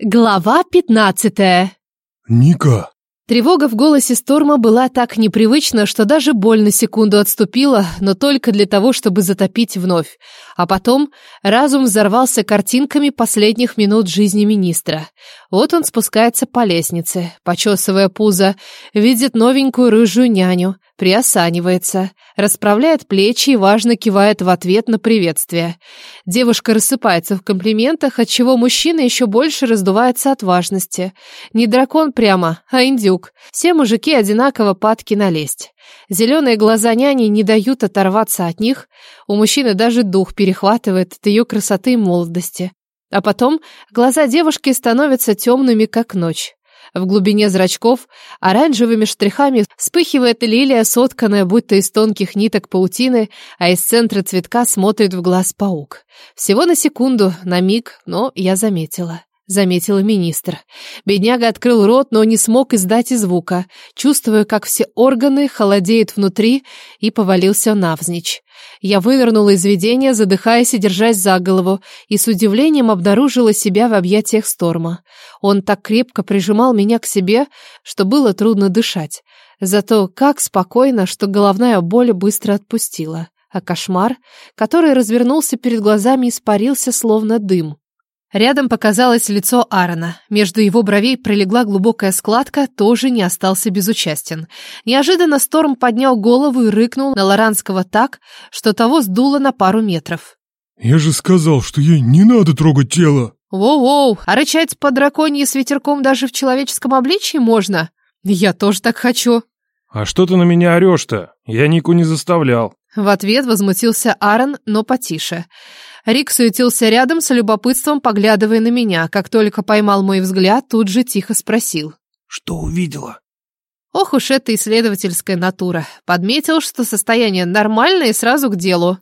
Глава пятнадцатая. Ника. Тревога в голосе Сторма была так непривычна, что даже боль на секунду отступила, но только для того, чтобы затопить вновь. А потом разум взорвался картинками последних минут жизни министра. Вот он спускается по лестнице, почесывая пузо, видит новенькую рыжую няню, приосанивается, расправляет плечи и важно кивает в ответ на приветствие. Девушка рассыпается в комплиментах, отчего мужчина еще больше раздувается от важности. Не дракон прямо, а индюк. Все мужики одинаково падки налезть. Зеленые глаза няни не дают оторваться от них. У мужчины даже дух перехватывает от ее красоты и молодости. А потом глаза девушки становятся темными, как ночь. В глубине зрачков оранжевыми штрихами вспыхивает лилия, сотканная будто из тонких ниток паутины, а из центра цветка смотрит в глаз паук. Всего на секунду, на миг, но я заметила. Заметила министр. Бедняга открыл рот, но не смог издать и звука, чувствуя, как все органы холодеют внутри, и повалился навзничь. Я вывернула из видения, задыхаясь и держась за голову, и с удивлением обнаружила себя в объятиях Сторма. Он так крепко прижимал меня к себе, что было трудно дышать. Зато как спокойно, что головная боль быстро отпустила. А кошмар, который развернулся перед глазами, испарился словно дым. Рядом показалось лицо Аарона. Между его бровей пролегла глубокая складка, тоже не остался безучастен. Неожиданно Сторм поднял голову и рыкнул на Лоранского так, что того сдуло на пару метров. «Я же сказал, что ей не надо трогать тело!» «Воу-воу, а рычать по драконье с ветерком даже в человеческом обличии можно? Я тоже так хочу!» «А что ты на меня орешь-то? Я Нику не заставлял!» В ответ возмутился Аарон, но потише. Рик суетился рядом с любопытством, поглядывая на меня. Как только поймал мой взгляд, тут же тихо спросил. «Что увидела?» Ох уж эта исследовательская натура. Подметил, что состояние нормальное и сразу к делу.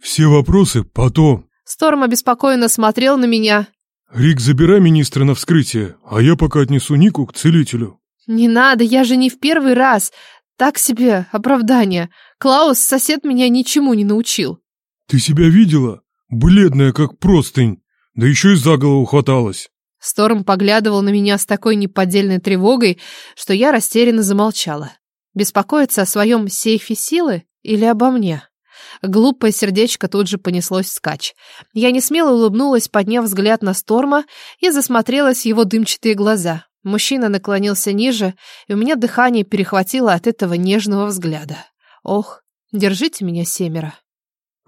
«Все вопросы потом». Сторм обеспокоенно смотрел на меня. «Рик, забирай министра на вскрытие, а я пока отнесу Нику к целителю». «Не надо, я же не в первый раз. Так себе оправдание. Клаус, сосед, меня ничему не научил». «Ты себя видела? Бледная, как простынь, да еще и за голову хваталась. Сторм поглядывал на меня с такой неподдельной тревогой, что я растерянно замолчала. Беспокоиться о своем сейфе силы или обо мне? Глупое сердечко тут же понеслось вскачь. Я не смело улыбнулась, подняв взгляд на Сторма и засмотрелась в его дымчатые глаза. Мужчина наклонился ниже, и у меня дыхание перехватило от этого нежного взгляда. Ох, держите меня, семеро.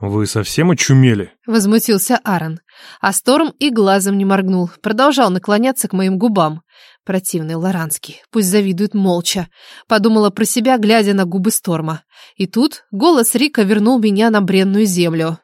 «Вы совсем очумели?» — возмутился Аарон. А Сторм и глазом не моргнул, продолжал наклоняться к моим губам. Противный Лоранский, пусть завидует молча. Подумала про себя, глядя на губы Сторма. И тут голос Рика вернул меня на бренную землю.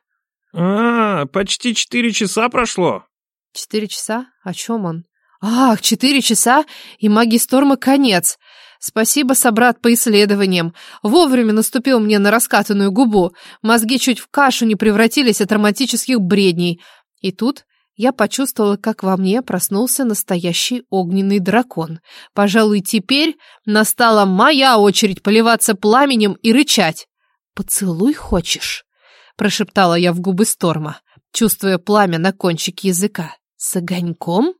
«А, почти четыре часа прошло». «Четыре часа? О чем он?» «Ах, четыре часа, и магии Сторма конец!» Спасибо, собрат, по исследованиям. Вовремя наступил мне на раскатанную губу. Мозги чуть в кашу не превратились от романтических бредней. И тут я почувствовала, как во мне проснулся настоящий огненный дракон. Пожалуй, теперь настала моя очередь поливаться пламенем и рычать. «Поцелуй хочешь?» — прошептала я в губы Сторма, чувствуя пламя на кончике языка. «С огоньком?»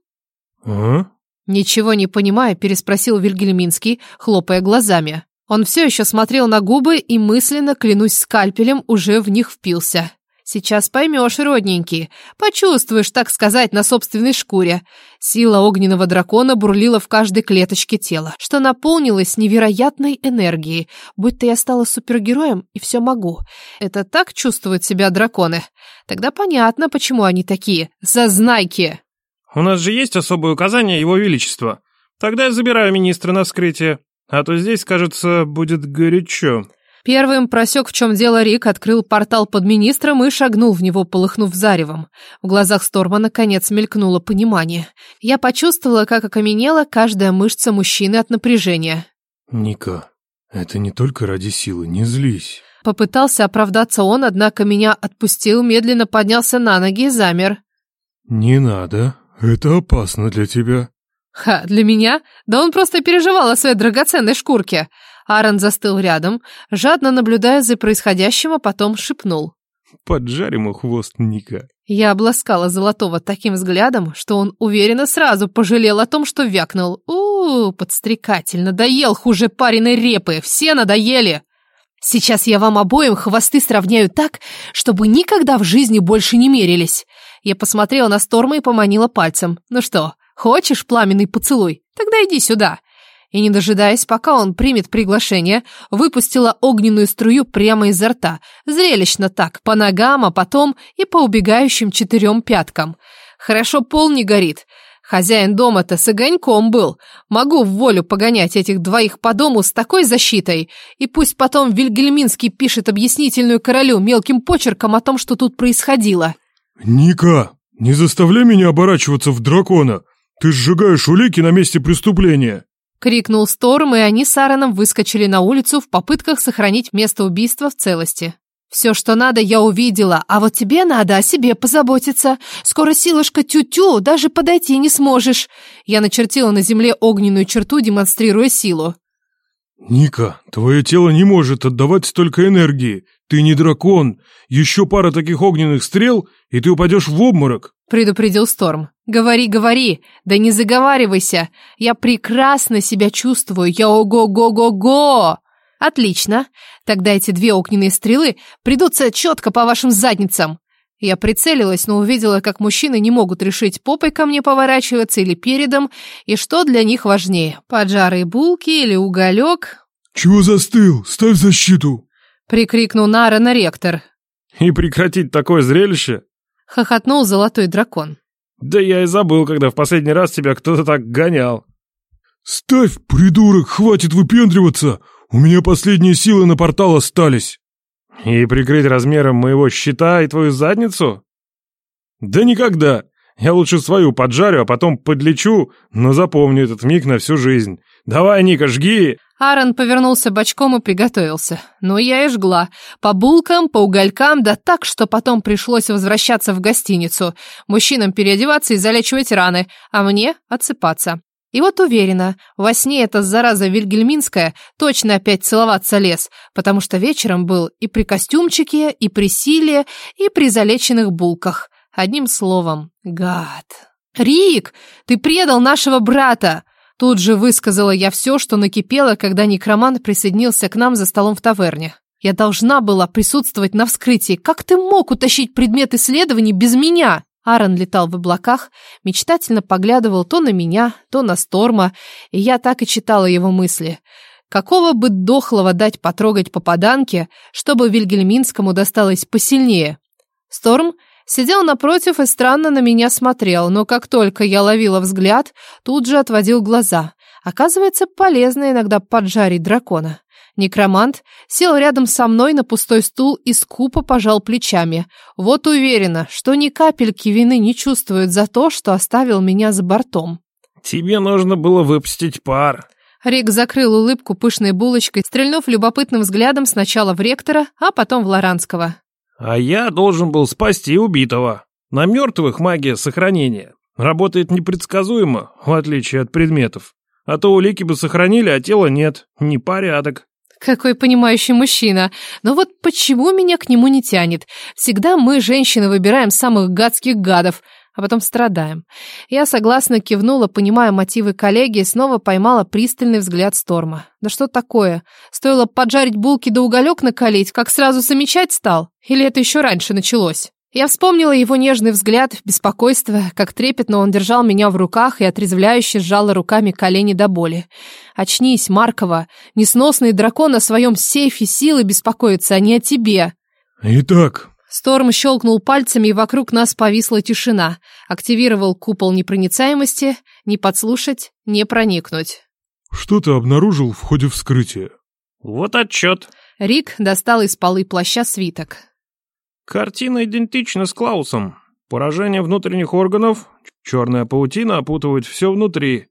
«А?» Ничего не понимая, переспросил Вильгельминский, хлопая глазами. Он все еще смотрел на губы и мысленно, клянусь скальпелем, уже в них впился. Сейчас поймешь, родненький, почувствуешь, так сказать, на собственной шкуре. Сила огненного дракона бурлила в каждой клеточке тела, что наполнилось невероятной энергией, будто я стала супергероем и все могу. Это так чувствуют себя драконы? Тогда понятно, почему они такие зазнайки. У нас же есть особые указания Его Величества. Тогда я забираю министра на вскрытие. А то здесь, кажется, будет горячо». Первым просек, в чем дело Рик, открыл портал под министром и шагнул в него, полыхнув заревом. В глазах Сторма наконец мелькнуло понимание. Я почувствовала, как окаменела каждая мышца мужчины от напряжения. «Ника, это не только ради силы, не злись». Попытался оправдаться он, однако меня отпустил, медленно поднялся на ноги и замер. «Не надо», «Это опасно для тебя». «Ха, для меня? Да он просто переживал о своей драгоценной шкурке». Аарон застыл рядом, жадно наблюдая за происходящим, а потом шепнул. Поджарь ему хвост, Ника. Я обласкала Золотого таким взглядом, что он уверенно сразу пожалел о том, что вякнул. у, -у подстрекатель, надоел хуже пареной репы, все надоели. Сейчас я вам обоим хвосты сравняю так, чтобы никогда в жизни больше не мерились. Я посмотрела на Сторма и поманила пальцем. Ну что, хочешь пламенный поцелуй? Тогда иди сюда и, не дожидаясь, пока он примет приглашение, выпустила огненную струю прямо изо рта, зрелищно так, по ногам, а потом и по убегающим четырем пяткам. Хорошо пол не горит. Хозяин дома-то с огоньком был. Могу в волю погонять этих двоих по дому с такой защитой. И пусть потом Вильгельминский пишет объяснительную королю мелким почерком о том, что тут происходило. «Ника, не заставляй меня оборачиваться в дракона. Ты сжигаешь улики на месте преступления». Крикнул Сторм, и они с Аароном выскочили на улицу в попытках сохранить место убийства в целости. «Все, что надо, я увидела, а вот тебе надо о себе позаботиться. Скоро силушка тю-тю, даже подойти не сможешь». Я начертила на земле огненную черту, демонстрируя силу. «Ника, твое тело не может отдавать столько энергии. Ты не дракон. Еще пара таких огненных стрел, и ты упадешь в обморок» предупредил Сторм. «Говори, говори, да не заговаривайся. Я прекрасно себя чувствую, я ого-го-го-го!» «Отлично. Тогда эти две огненные стрелы придутся четко по вашим задницам». Я прицелилась, но увидела, как мужчины не могут решить, попой ко мне поворачиваться или передом, и что для них важнее, поджарые булки или уголек. «Чего застыл? Ставь защиту!» — прикрикнул Нара на ректор. «И прекратить такое зрелище?» хохотнул золотой дракон. Да я и забыл, когда в последний раз тебя кто-то так гонял. Ставь, придурок, хватит выпендриваться. У меня последние силы на портал остались. И прикрыть размером моего щита и твою задницу? Да никогда. Я лучше свою поджарю, а потом подлечу, но запомню этот миг на всю жизнь. Давай, Ника, жги! Аарон повернулся бочком и приготовился. Ну, я и жгла. По булкам, по уголькам, да так, что потом пришлось возвращаться в гостиницу. Мужчинам переодеваться и залечивать раны, а мне отсыпаться. И вот уверена, во сне эта зараза Вильгельминская точно опять целоваться лез, потому что вечером был и при костюмчике, и при силе, и при залеченных булках. Одним словом, гад. «Рик, ты предал нашего брата!» Тут же высказала я все, что накипело, когда некромант присоединился к нам за столом в таверне. Я должна была присутствовать на вскрытии. Как ты мог утащить предмет исследований без меня? Аарон летал в облаках, мечтательно поглядывал то на меня, то на Сторма, и я так и читала его мысли. Какого бы дохлого дать потрогать попаданке, чтобы Вильгельминскому досталось посильнее? Сторм Сидел напротив и странно на меня смотрел, но как только я ловила взгляд, тут же отводил глаза. Оказывается, полезно иногда поджарить дракона. Некромант сел рядом со мной на пустой стул и скупо пожал плечами. Вот уверена, что ни капельки вины не чувствует за то, что оставил меня за бортом. «Тебе нужно было выпустить пар», Рик закрыл улыбку пышной булочкой, стрельнув любопытным взглядом сначала в ректора, а потом в Лоранского. А я должен был спасти убитого. На мертвых магия сохранения. Работает непредсказуемо, в отличие от предметов. А то улики бы сохранили, а тела нет. Непорядок. Какой понимающий мужчина. Но вот почему меня к нему не тянет? Всегда мы, женщины, выбираем самых гадских гадов а потом страдаем. Я согласно кивнула, понимая мотивы коллеги, и снова поймала пристальный взгляд Сторма. Да что такое? Стоило поджарить булки да уголек накалить, как сразу замечать стал? Или это еще раньше началось? Я вспомнила его нежный взгляд, беспокойство, как трепетно он держал меня в руках и отрезвляюще сжала руками колени до боли. «Очнись, Маркова! Несносный дракон о своем сейфе силы беспокоится, а не о тебе!» «Итак, Сторм щелкнул пальцами, и вокруг нас повисла тишина. Активировал купол непроницаемости. Не подслушать, не проникнуть. «Что ты обнаружил в ходе вскрытия?» «Вот отчет». Рик достал из полы плаща свиток. «Картина идентична с Клаусом. Поражение внутренних органов, черная паутина опутывает все внутри.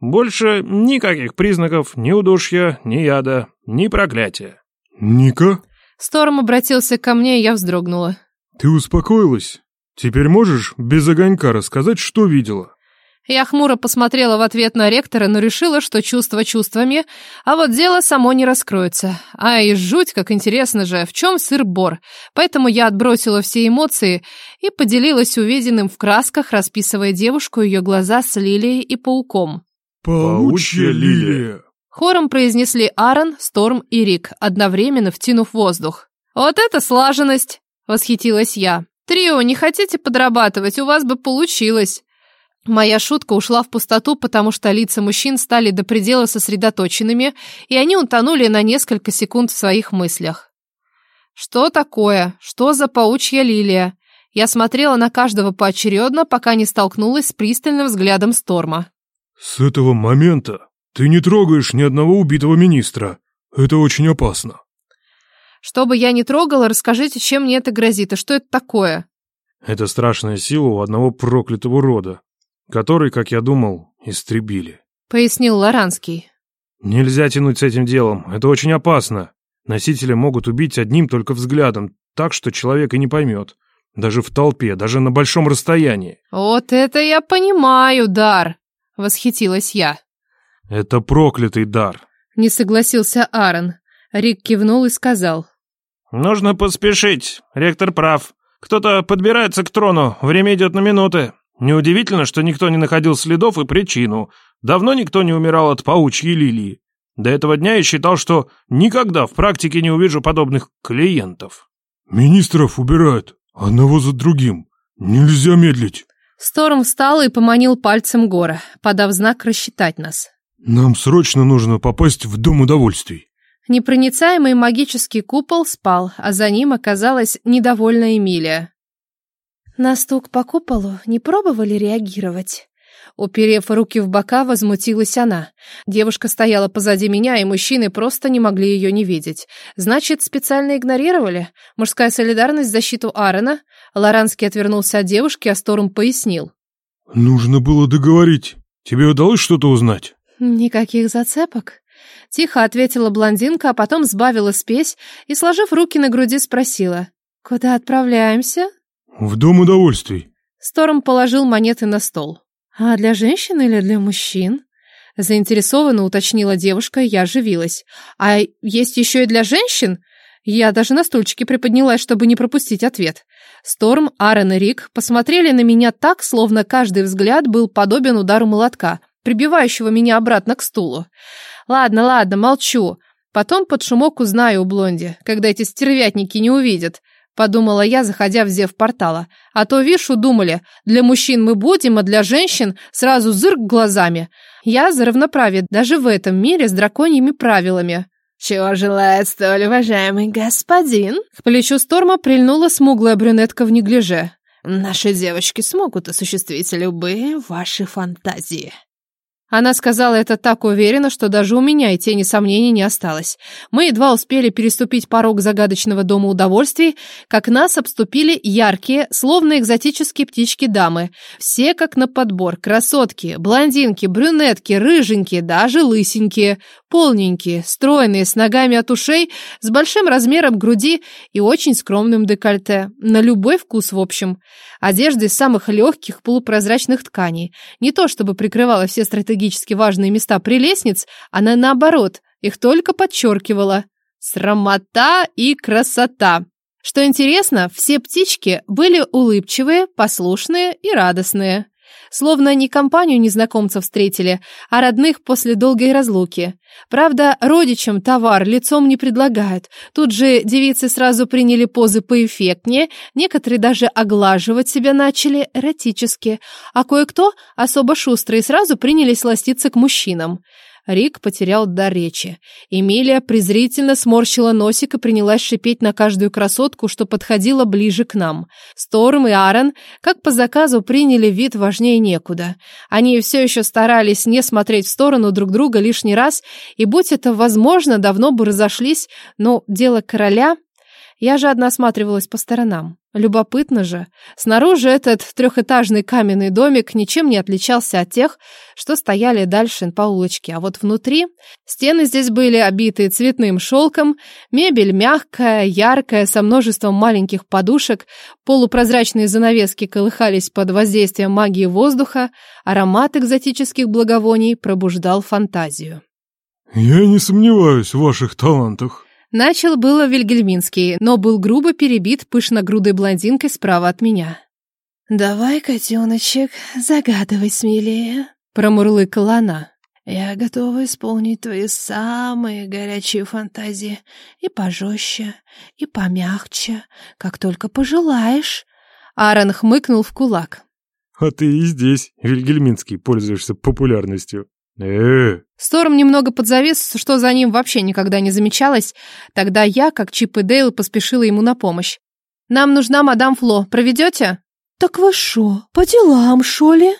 Больше никаких признаков ни удушья, ни яда, ни проклятия». «Ника?» Сторм обратился ко мне, и я вздрогнула. «Ты успокоилась? Теперь можешь без огонька рассказать, что видела?» Я хмуро посмотрела в ответ на ректора, но решила, что чувства чувствами, а вот дело само не раскроется. Ай, жуть, как интересно же, в чем сыр-бор. Поэтому я отбросила все эмоции и поделилась увиденным в красках, расписывая девушку ее глаза с лилией и пауком. «Паучья лилия!» Хором произнесли Аарон, Сторм и Рик, одновременно втянув воздух. «Вот это слаженность!» — восхитилась я. «Трио, не хотите подрабатывать? У вас бы получилось!» Моя шутка ушла в пустоту, потому что лица мужчин стали до предела сосредоточенными, и они утонули на несколько секунд в своих мыслях. «Что такое? Что за паучья лилия?» Я смотрела на каждого поочередно, пока не столкнулась с пристальным взглядом Сторма. «С этого момента ты не трогаешь ни одного убитого министра. Это очень опасно». «Что бы я ни трогала, расскажите, чем мне это грозит, и что это такое?» «Это страшная сила у одного проклятого рода который, как я думал, истребили. Пояснил Лоранский. Нельзя тянуть с этим делом, это очень опасно. Носители могут убить одним только взглядом, так что человек и не поймет. Даже в толпе, даже на большом расстоянии. Вот это я понимаю, дар, восхитилась я. Это проклятый дар. Не согласился Аарон. Рик кивнул и сказал. Нужно поспешить, ректор прав. Кто-то подбирается к трону, время идет на минуты. Неудивительно, что никто не находил следов и причину. Давно никто не умирал от паучьей лилии. До этого дня я считал, что никогда в практике не увижу подобных клиентов. Министров убирают, одного за другим. Нельзя медлить. Сторм встал и поманил пальцем Гора, подав знак рассчитать нас. Нам срочно нужно попасть в Дом удовольствий. Непроницаемый магический купол спал, а за ним оказалась недовольная Эмилия. На стук по куполу не пробовали реагировать? Уперев руки в бока, возмутилась она. Девушка стояла позади меня, и мужчины просто не могли ее не видеть. Значит, специально игнорировали? Мужская солидарность в защиту Аарона? Лоранский отвернулся от девушки, а Сторм пояснил. «Нужно было договорить. Тебе удалось что-то узнать?» «Никаких зацепок». Тихо ответила блондинка, а потом сбавила спесь и, сложив руки на груди, спросила. «Куда отправляемся?» «В дом удовольствий». Сторм положил монеты на стол. «А для женщин или для мужчин?» Заинтересованно уточнила девушка, я оживилась. «А есть еще и для женщин?» Я даже на стульчике приподнялась, чтобы не пропустить ответ. Сторм, Аарон и Рик посмотрели на меня так, словно каждый взгляд был подобен удару молотка, прибивающего меня обратно к стулу. «Ладно, ладно, молчу. Потом под шумок узнаю у Блонди, когда эти стервятники не увидят. Подумала я, заходя в зев портала. А то, вишу, думали, для мужчин мы будем, а для женщин сразу зырк глазами. Я за равноправие даже в этом мире с драконьими правилами. «Чего желает столь уважаемый господин?» К плечу Сторма прильнула смуглая брюнетка в неглиже. «Наши девочки смогут осуществить любые ваши фантазии». Она сказала это так уверенно, что даже у меня и тени сомнений не осталось. Мы едва успели переступить порог загадочного дома удовольствий, как нас обступили яркие, словно экзотические птички-дамы. Все как на подбор. Красотки, блондинки, брюнетки, рыженькие, даже лысенькие, полненькие, стройные, с ногами от ушей, с большим размером груди и очень скромным декольте. На любой вкус, в общем. Одежда из самых легких полупрозрачных тканей. Не то чтобы прикрывала все стратегически важные места прелестниц, она наоборот, их только подчеркивала. Срамота и красота. Что интересно, все птички были улыбчивые, послушные и радостные. Словно не компанию незнакомцев встретили, а родных после долгой разлуки. Правда, родичам товар лицом не предлагают. Тут же девицы сразу приняли позы поэффектнее, некоторые даже оглаживать себя начали эротически, а кое-кто, особо шустрые, сразу принялись ластиться к мужчинам. Рик потерял дар речи. Эмилия презрительно сморщила носик и принялась шипеть на каждую красотку, что подходила ближе к нам. Сторм и Аарон, как по заказу, приняли вид важнее некуда. Они все еще старались не смотреть в сторону друг друга лишний раз, и, будь это возможно, давно бы разошлись, но дело короля... Я же одна осматривалась по сторонам. Любопытно же. Снаружи этот трехэтажный каменный домик ничем не отличался от тех, что стояли дальше по улочке. А вот внутри стены здесь были обиты цветным шелком, мебель мягкая, яркая, со множеством маленьких подушек, полупрозрачные занавески колыхались под воздействием магии воздуха, аромат экзотических благовоний пробуждал фантазию. «Я не сомневаюсь в ваших талантах», Начал было Вильгельминский, но был грубо перебит пышногрудой блондинкой справа от меня. «Давай, котеночек, загадывай смелее», — промурлыкала она. «Я готова исполнить твои самые горячие фантазии. И пожестче, и помягче, как только пожелаешь». Аарон хмыкнул в кулак. «А ты и здесь, Вильгельминский, пользуешься популярностью э Сторм немного подзавис, что за ним вообще никогда не замечалось. Тогда я, как Чип и Дейл, поспешила ему на помощь. «Нам нужна мадам Фло. Проведете?» «Так вы шо, по делам, шо ли?»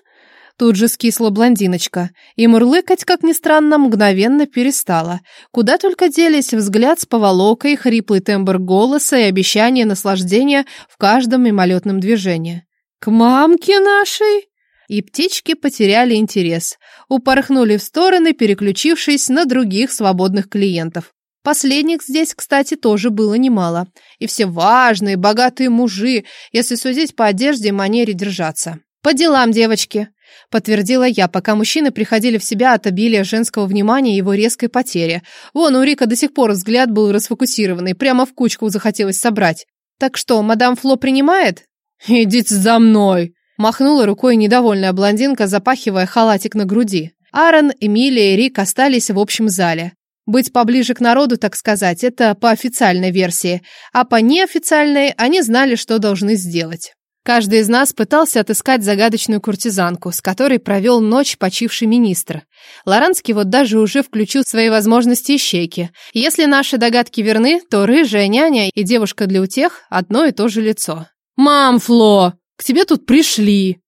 Тут же скисла блондиночка, и мурлыкать, как ни странно, мгновенно перестала. Куда только делись взгляд с поволокой, хриплый тембр голоса и обещание наслаждения в каждом мимолетном движении. «К мамке нашей?» И птички потеряли интерес, упорхнули в стороны, переключившись на других свободных клиентов. Последних здесь, кстати, тоже было немало. И все важные, богатые мужи, если судить по одежде и манере держаться. «По делам, девочки!» — подтвердила я, пока мужчины приходили в себя от обилия женского внимания и его резкой потери. Вон, у Рика до сих пор взгляд был расфокусированный, прямо в кучку захотелось собрать. «Так что, мадам Фло принимает?» «Идите за мной!» Махнула рукой недовольная блондинка, запахивая халатик на груди. Аарон, Эмилия и Рик остались в общем зале. Быть поближе к народу, так сказать, это по официальной версии, а по неофициальной они знали, что должны сделать. Каждый из нас пытался отыскать загадочную куртизанку, с которой провел ночь почивший министр. Лоранский вот даже уже включил свои возможности ищейки. Если наши догадки верны, то рыжая няня и девушка для утех – одно и то же лицо. «Мам, Фло!» К тебе тут пришли!»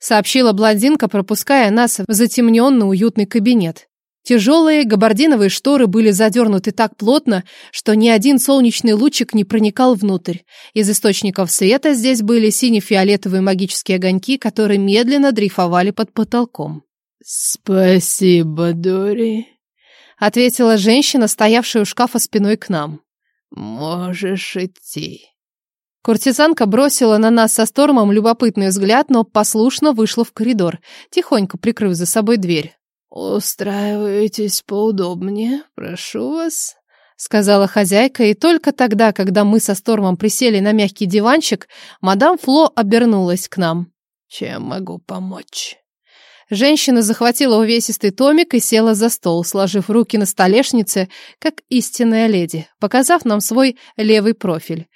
сообщила блондинка, пропуская нас в затемненный уютный кабинет. Тяжелые габардиновые шторы были задернуты так плотно, что ни один солнечный лучик не проникал внутрь. Из источников света здесь были сине-фиолетовые магические огоньки, которые медленно дрейфовали под потолком. «Спасибо, Дори», — ответила женщина, стоявшая у шкафа спиной к нам. «Можешь идти». Куртизанка бросила на нас со Стормом любопытный взгляд, но послушно вышла в коридор, тихонько прикрыв за собой дверь. «Устраивайтесь поудобнее, прошу вас», — сказала хозяйка, и только тогда, когда мы со Стормом присели на мягкий диванчик, мадам Фло обернулась к нам. «Чем могу помочь?» Женщина захватила увесистый томик и села за стол, сложив руки на столешнице, как истинная леди, показав нам свой левый профиль.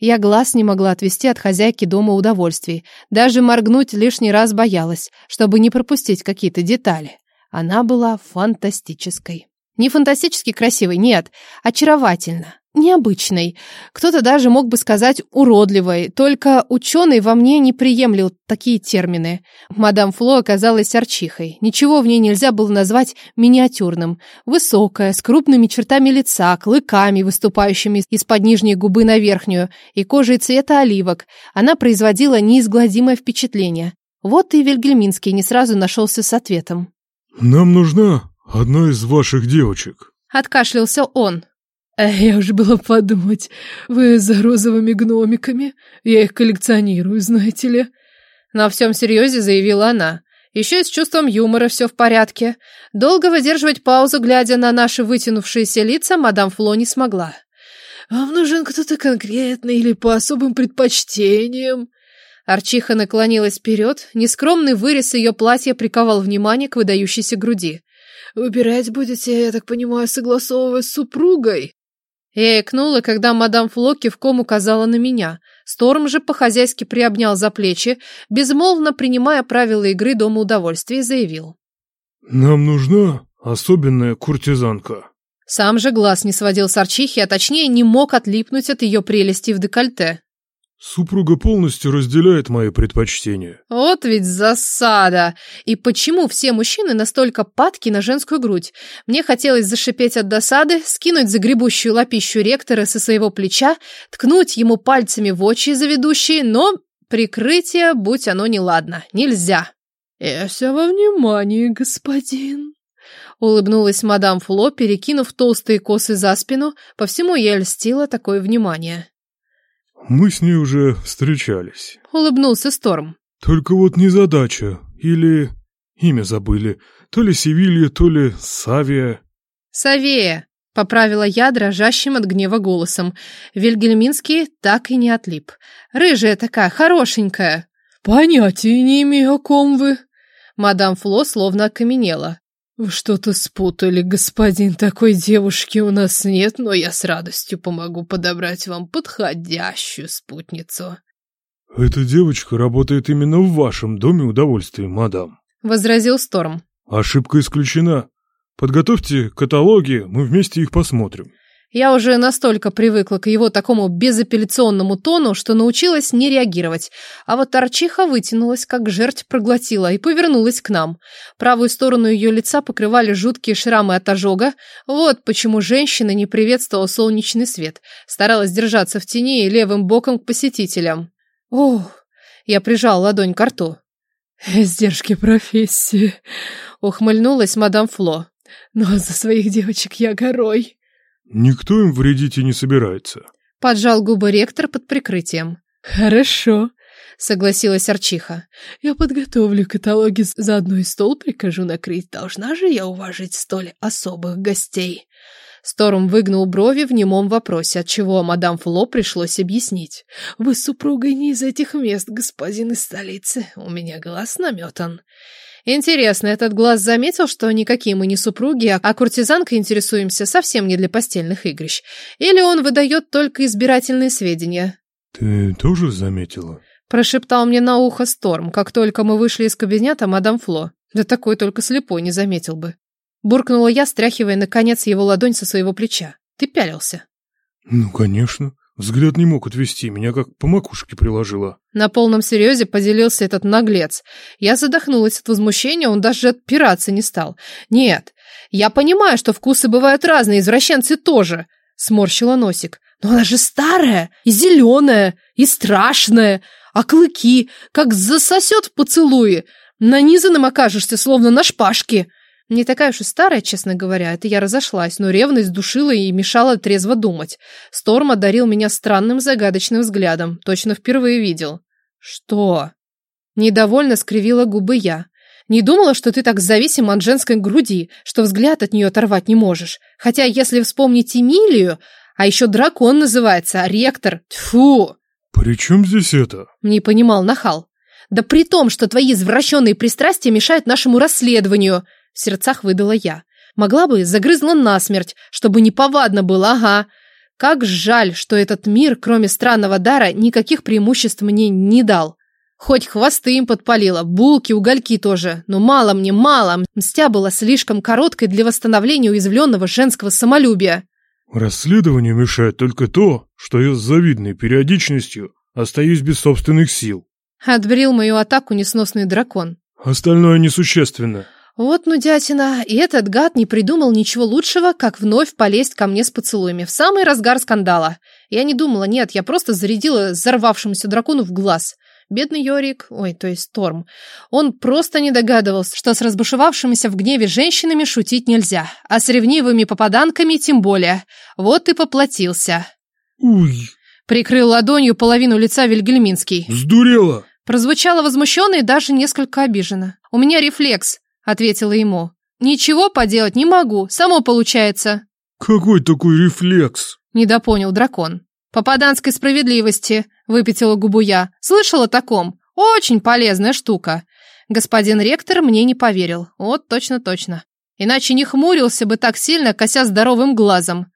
Я глаз не могла отвести от хозяйки дома удовольствий. Даже моргнуть лишний раз боялась, чтобы не пропустить какие-то детали. Она была фантастической. Не фантастически красивой, нет, очаровательно необычной. Кто-то даже мог бы сказать уродливой, только ученый во мне не приемлил такие термины. Мадам Фло оказалась арчихой. Ничего в ней нельзя было назвать миниатюрным. Высокая, с крупными чертами лица, клыками, выступающими из-под нижней губы на верхнюю, и кожей цвета оливок. Она производила неизгладимое впечатление. Вот и Вильгельминский не сразу нашелся с ответом. «Нам нужна одна из ваших девочек». Откашлялся он. А я уж было подумать, вы за розовыми гномиками. Я их коллекционирую, знаете ли. На всем серьезе заявила она. Еще и с чувством юмора все в порядке. Долго выдерживать паузу, глядя на наши вытянувшиеся лица, мадам Фло не смогла. «Вам нужен кто-то конкретный или по особым предпочтениям?» Арчиха наклонилась вперед. Нескромный вырез ее платья приковал внимание к выдающейся груди. «Выбирать будете, я так понимаю, согласовывая с супругой?» Я икнула, когда мадам Фло кивком указала на меня. Сторм же по-хозяйски приобнял за плечи, безмолвно принимая правила игры Дома удовольствия, заявил. «Нам нужна особенная куртизанка». Сам же глаз не сводил с Арчихи, а точнее не мог отлипнуть от ее прелести в декольте. Супруга полностью разделяет мои предпочтения. Вот ведь засада. И почему все мужчины настолько падки на женскую грудь? Мне хотелось зашипеть от досады, скинуть загребущую лапищу ректора со своего плеча, ткнуть ему пальцами в очи заведущие, но прикрытие, будь оно неладно, нельзя. Я вся во внимании, господин. Улыбнулась мадам Фло, перекинув толстые косы за спину, по всему я льстила такое внимание. Мы с ней уже встречались. Улыбнулся Сторм. Только вот незадача. Или имя забыли. То ли Севилья, то ли Савия. Савея, поправила я дрожащим от гнева голосом. Вильгельминский так и не отлип. Рыжая такая, хорошенькая. Понятия не имею, о ком вы. Мадам Фло словно окаменела. Вы что-то спутали, господин. Такой девушки у нас нет, но я с радостью помогу подобрать вам подходящую спутницу. Эта девочка работает именно в вашем доме удовольствия, мадам. Возразил Сторм. Ошибка исключена. Подготовьте каталоги, мы вместе их посмотрим. Я уже настолько привыкла к его такому безапелляционному тону, что научилась не реагировать. А вот торчиха вытянулась, как жерть проглотила, и повернулась к нам. Правую сторону ее лица покрывали жуткие шрамы от ожога. Вот почему женщина не приветствовала солнечный свет. Старалась держаться в тени и левым боком к посетителям. Ох, я прижал ладонь к рту. «Издержки профессии», — ухмыльнулась мадам Фло. «Но за своих девочек я горой». Никто им вредить и не собирается. Поджал губы ректор под прикрытием. Хорошо, согласилась Арчиха. Я подготовлю каталоги, заодно и стол прикажу накрыть. Должна же я уважить столь особых гостей. Сторм выгнул брови в немом вопросе, отчего мадам Фло пришлось объяснить. «Вы с супругой не из этих мест, господин из столицы. У меня глаз наметан». Интересно, этот глаз заметил, что никакие мы не супруги, а куртизанкой интересуемся совсем не для постельных игрищ? Или он выдает только избирательные сведения? Ты тоже заметила? Прошептал мне на ухо Сторм, как только мы вышли из кабинета мадам Фло. Да такой только слепой не заметил бы. Буркнула я, стряхивая, наконец, его ладонь со своего плеча. Ты пялился. Ну, конечно. Взгляд не мог отвести, меня как по макушке приложило. На полном серьезе поделился этот наглец. Я задохнулась от возмущения, он даже отпираться не стал. Нет, я понимаю, что вкусы бывают разные, извращенцы тоже. Сморщила носик. Но она же старая, и зеленая, и страшная, а клыки, как засосет в поцелуи. Нанизанным окажешься, словно на шпажке. Не такая уж и старая, честно говоря, это я разошлась, но ревность душила и мешала трезво думать. Сторм одарил меня странным загадочным взглядом, точно впервые видел. Что? Недовольно скривила губы я. Не думала, что ты так зависим от женской груди, что взгляд от нее оторвать не можешь. Хотя, если вспомнить Эмилию, а еще дракон называется, а ректор, тьфу! «При чем здесь это?» Не понимал нахал. «Да при том, что твои извращенные пристрастия мешают нашему расследованию», в сердцах выдала я. Могла бы, загрызла насмерть, чтобы неповадно было, ага. Как жаль, что этот мир, кроме странного дара, никаких преимуществ мне не дал. Хоть хвосты им подпалила, булки, угольки тоже, но мало мне, мало. Мстя была слишком короткой для восстановления уязвленного женского самолюбия. Расследованию мешает только то, что я с завидной периодичностью остаюсь без собственных сил. Отбрил мою атаку несносный дракон. Остальное несущественно. Вот ну дятина, и этот гад не придумал ничего лучшего, как вновь полезть ко мне с поцелуями в самый разгар скандала. Я не думала, нет, я просто зарядила взорвавшемуся дракону в глаз. Бедный Йорик, ой, то есть Торм, он просто не догадывался, что с разбушевавшимися в гневе женщинами шутить нельзя, а с ревнивыми попаданками тем более. Вот и поплатился. Уй! Прикрыл ладонью половину лица Вильгельминский. Сдурела! Прозвучало возмущенно и даже несколько обиженно. У меня рефлекс ответила ему. Ничего поделать не могу, само получается. Какой такой рефлекс? Недопонял дракон. Попаданской справедливости, выпятила губу я. Слышала о таком? Очень полезная штука. Господин ректор мне не поверил. Вот точно-точно. Иначе не хмурился бы так сильно, кося здоровым глазом.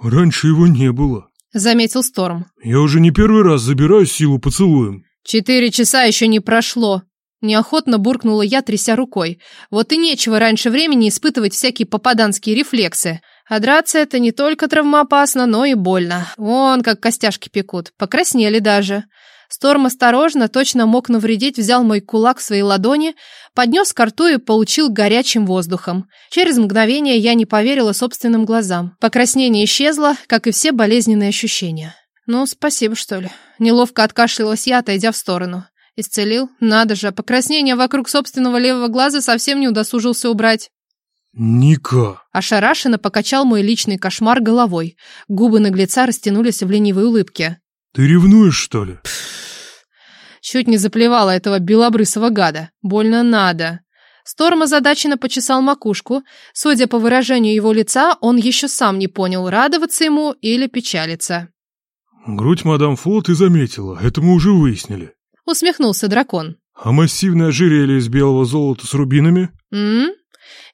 Раньше его не было. Заметил Сторм. Я уже не первый раз забираю силу поцелуем. Четыре часа еще не прошло, Неохотно буркнула я, тряся рукой. Вот и нечего раньше времени испытывать всякие попаданские рефлексы. А драться это не только травмоопасно, но и больно. Вон как костяшки пекут. Покраснели даже. Сторм осторожно, точно мог навредить, взял мой кулак в свои ладони, поднес к рту и получил горячим воздухом. Через мгновение я не поверила собственным глазам. Покраснение исчезло, как и все болезненные ощущения. Ну, спасибо, что ли. Неловко откашлялась я, отойдя в сторону. Исцелил? Надо же, покраснение вокруг собственного левого глаза совсем не удосужился убрать. «Ника!» Ошарашенно покачал мой личный кошмар головой. Губы наглеца растянулись в ленивой улыбке. «Ты ревнуешь, что ли?» Чуть не заплевала этого белобрысого гада. Больно надо. Сторм озадаченно почесал макушку. Судя по выражению его лица, он еще сам не понял, радоваться ему или печалиться. «Грудь мадам Фло ты заметила, это мы уже выяснили». Усмехнулся дракон. «А массивное ожерелье из белого золота с рубинами?» «М?», -м?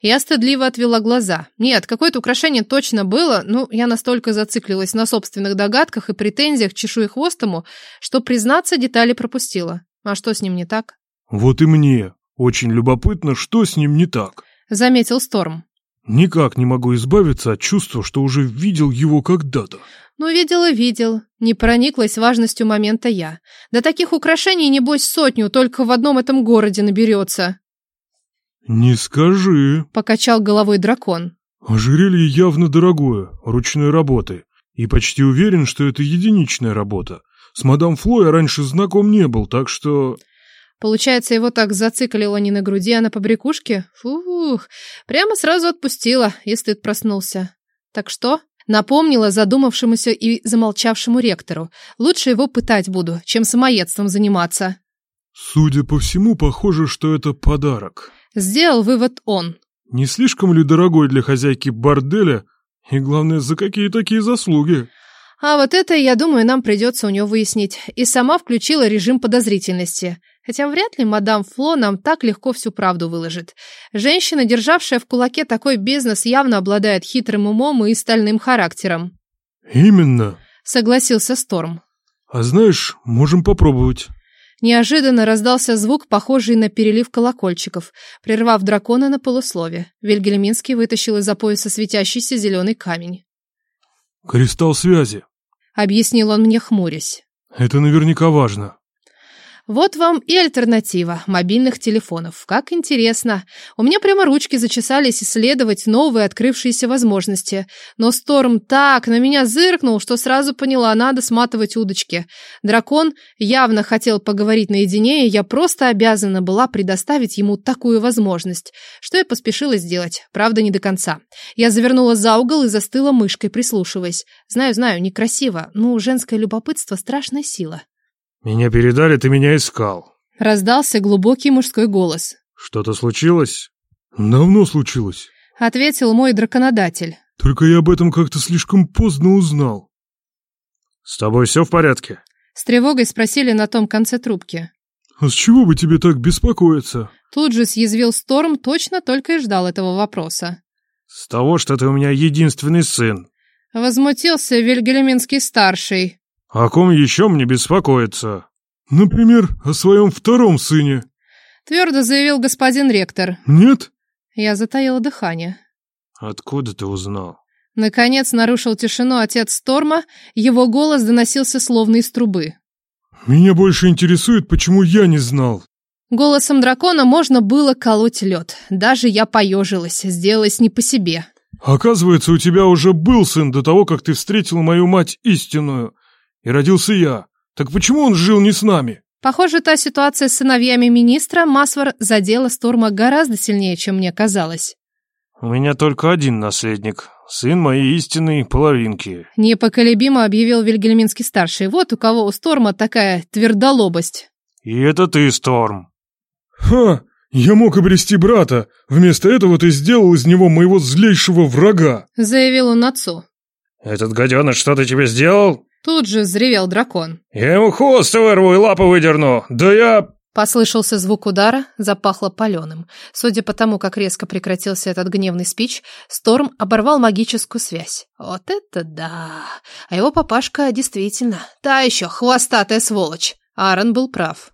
Я стыдливо отвела глаза. Нет, какое-то украшение точно было, но я настолько зациклилась на собственных догадках и претензиях чешуехвостому, что, признаться, детали пропустила. А что с ним не так? «Вот и мне. Очень любопытно, что с ним не так», — заметил Сторм. «Никак не могу избавиться от чувства, что уже видел его когда-то». Ну, видел и видел. Не прониклась важностью момента я. Да таких украшений, небось, сотню только в одном этом городе наберется. «Не скажи», — покачал головой дракон. «Ожерелье явно дорогое, ручной работы. И почти уверен, что это единичная работа. С мадам Фло я раньше знаком не был, так что...» Получается, его так зациклило не на груди, а на побрякушке? Фух, прямо сразу отпустила, если ты проснулся. Так что? Напомнила задумавшемуся и замолчавшему ректору. Лучше его пытать буду, чем самоедством заниматься. Судя по всему, похоже, что это подарок. Сделал вывод он. Не слишком ли дорогой для хозяйки борделя? И главное, за какие такие заслуги? А вот это, я думаю, нам придется у него выяснить. И сама включила режим подозрительности. Хотя вряд ли мадам Фло нам так легко всю правду выложит. Женщина, державшая в кулаке такой бизнес, явно обладает хитрым умом и стальным характером. «Именно», — согласился Сторм. «А знаешь, можем попробовать». Неожиданно раздался звук, похожий на перелив колокольчиков, прервав дракона на полуслове. Вильгельминский вытащил из-за пояса светящийся зеленый камень. «Кристалл связи», — объяснил он мне, хмурясь. «Это наверняка важно». Вот вам и альтернатива мобильных телефонов. Как интересно. У меня прямо ручки зачесались исследовать новые открывшиеся возможности. Но Сторм так на меня зыркнул, что сразу поняла, надо сматывать удочки. Дракон явно хотел поговорить наедине, и я просто обязана была предоставить ему такую возможность, что я поспешила сделать, правда, не до конца. Я завернула за угол и застыла мышкой, прислушиваясь. Знаю, знаю, некрасиво, но женское любопытство – страшная сила. «Меня передали, ты меня искал». Раздался глубокий мужской голос. «Что-то случилось?» «Давно случилось», — ответил мой драконодатель. «Только я об этом как-то слишком поздно узнал». «С тобой все в порядке?» С тревогой спросили на том конце трубки. «А с чего бы тебе так беспокоиться?» Тут же съязвил Сторм, точно только и ждал этого вопроса. «С того, что ты у меня единственный сын». Возмутился Вильгельминский-старший. О ком еще мне беспокоиться? Например, о своем втором сыне. Твердо заявил господин ректор. Нет? Я затаила дыхание. Откуда ты узнал? Наконец нарушил тишину отец Сторма, его голос доносился словно из трубы. Меня больше интересует, почему я не знал. Голосом дракона можно было колоть лед. Даже я поежилась, сделалась не по себе. Оказывается, у тебя уже был сын до того, как ты встретил мою мать истинную. И родился я. Так почему он жил не с нами? Похоже, та ситуация с сыновьями министра Масвар задела Сторма гораздо сильнее, чем мне казалось. У меня только один наследник. Сын моей истинной половинки. Непоколебимо объявил Вильгельминский-старший. Вот у кого у Сторма такая твердолобость. И это ты, Сторм. Ха! Я мог обрести брата. Вместо этого ты сделал из него моего злейшего врага. Заявил он отцу. Этот гаденыш что-то тебе сделал? Тут же взревел дракон. «Я ему хвост вырву и лапы выдерну! Да я...» Послышался звук удара, запахло паленым. Судя по тому, как резко прекратился этот гневный спич, Сторм оборвал магическую связь. Вот это да! А его папашка действительно та еще хвостатая сволочь. Аарон был прав.